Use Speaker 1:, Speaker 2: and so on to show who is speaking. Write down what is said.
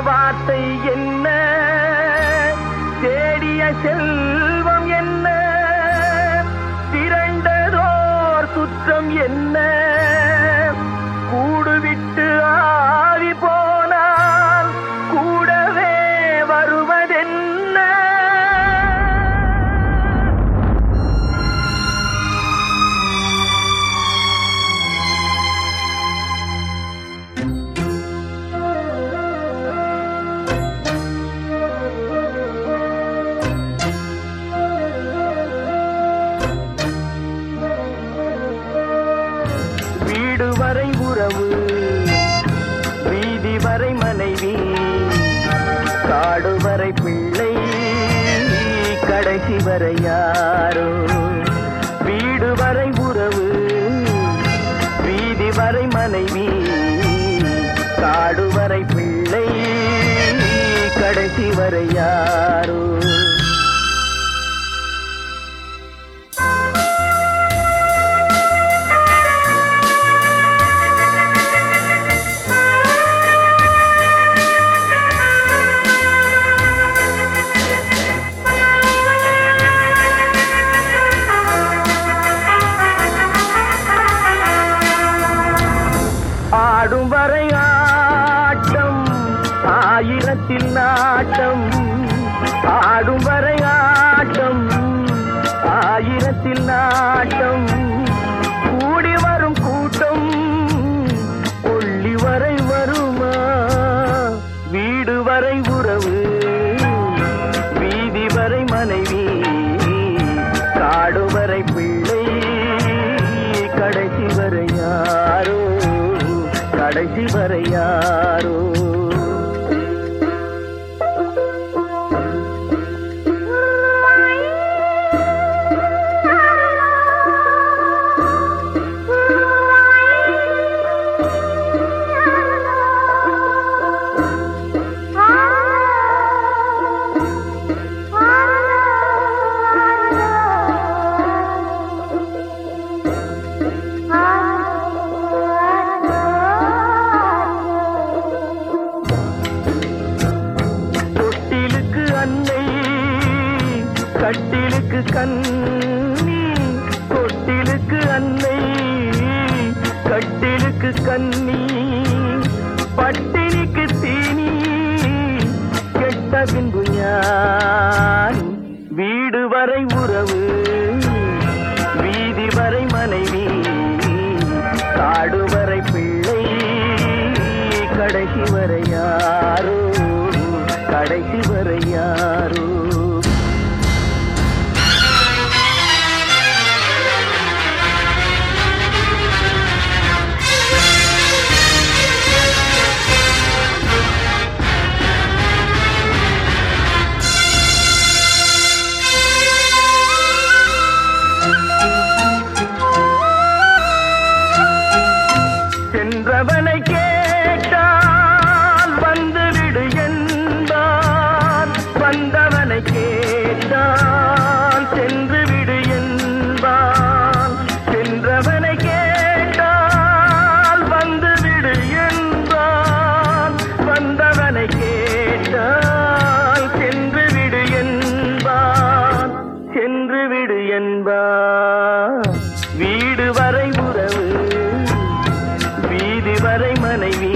Speaker 1: வார்த்தை என்ன? தேடிய செல்வம் என்ன? திரண்டதோர் சுற்றம் என்ன? வரை வீதி வரை மனைவி காடு வரை பிள்ளை கடைசி வரை யாரோ. வீடு வரை உறவு வீதி வரை மனைவி காடு வரை பிள்ளை கடைசி வரை யாரோ. வீடு வரை உறவு வீதி வரை மனைவி காடு வரை பிள்ளை கடைசி வரை யாரோ கடைசி வரை யாரோ. தொட்டிலுக்கு அன்னை கட்டிலுக்கு கண்ணி பட்டினிக்கு தீனி கெட்ட பின்பு ஞானி வீடு வரை உறவு வீதி வரை மனைவி காடு வரை பிள்ளை கடைசி வரையா நின்றவனை கே அரை மனைவி